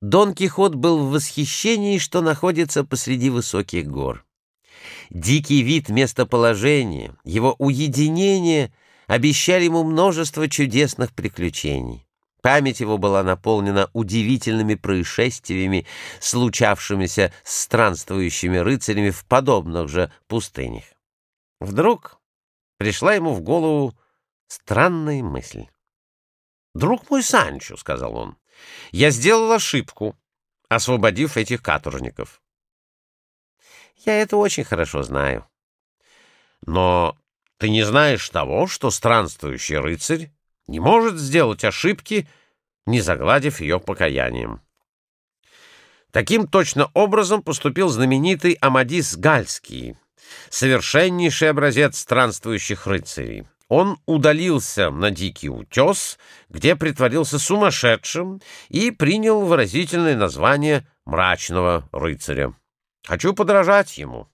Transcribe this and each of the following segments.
Дон Кихот был в восхищении, что находится посреди высоких гор. Дикий вид местоположения, его уединение обещали ему множество чудесных приключений. Память его была наполнена удивительными происшествиями, случавшимися с странствующими рыцарями в подобных же пустынях. Вдруг пришла ему в голову странная мысль. «Друг мой Санчо», — сказал он, — «я сделал ошибку, освободив этих каторжников». «Я это очень хорошо знаю». «Но ты не знаешь того, что странствующий рыцарь не может сделать ошибки, не загладив ее покаянием». Таким точно образом поступил знаменитый Амадис Гальский, совершеннейший образец странствующих рыцарей. Он удалился на дикий утес, где притворился сумасшедшим и принял выразительное название мрачного рыцаря. Хочу подражать ему.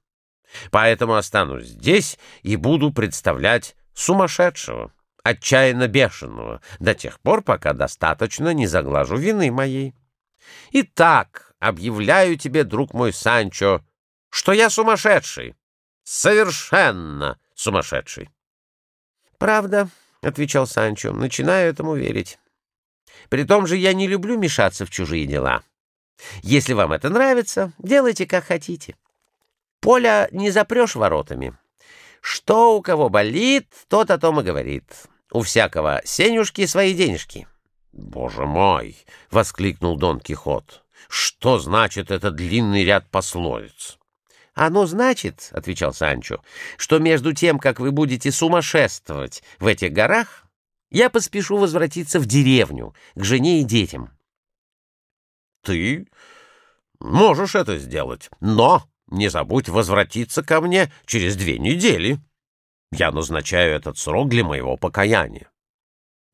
Поэтому останусь здесь и буду представлять сумасшедшего, отчаянно бешеного, до тех пор, пока достаточно не заглажу вины моей. Итак, объявляю тебе, друг мой Санчо, что я сумасшедший, совершенно сумасшедший. «Правда», — отвечал Санчо, — «начинаю этому верить. При том же я не люблю мешаться в чужие дела. Если вам это нравится, делайте как хотите. Поля не запрешь воротами. Что у кого болит, тот о том и говорит. У всякого сенюшки свои денежки». «Боже мой!» — воскликнул Дон Кихот. «Что значит этот длинный ряд пословиц?» «Оно значит, — отвечал Санчо, — что между тем, как вы будете сумасшествовать в этих горах, я поспешу возвратиться в деревню, к жене и детям». «Ты можешь это сделать, но не забудь возвратиться ко мне через две недели. Я назначаю этот срок для моего покаяния».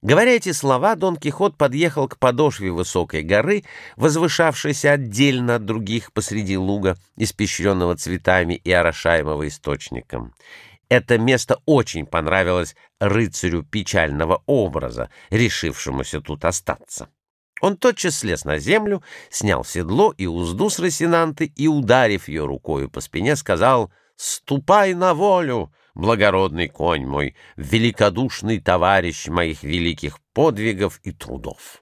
Говоря эти слова, Дон Кихот подъехал к подошве высокой горы, возвышавшейся отдельно от других посреди луга, испещренного цветами и орошаемого источником. Это место очень понравилось рыцарю печального образа, решившемуся тут остаться. Он тотчас слез на землю, снял седло и узду с Росинанты и, ударив ее рукою по спине, сказал «Ступай на волю!» Благородный конь мой, великодушный товарищ моих великих подвигов и трудов.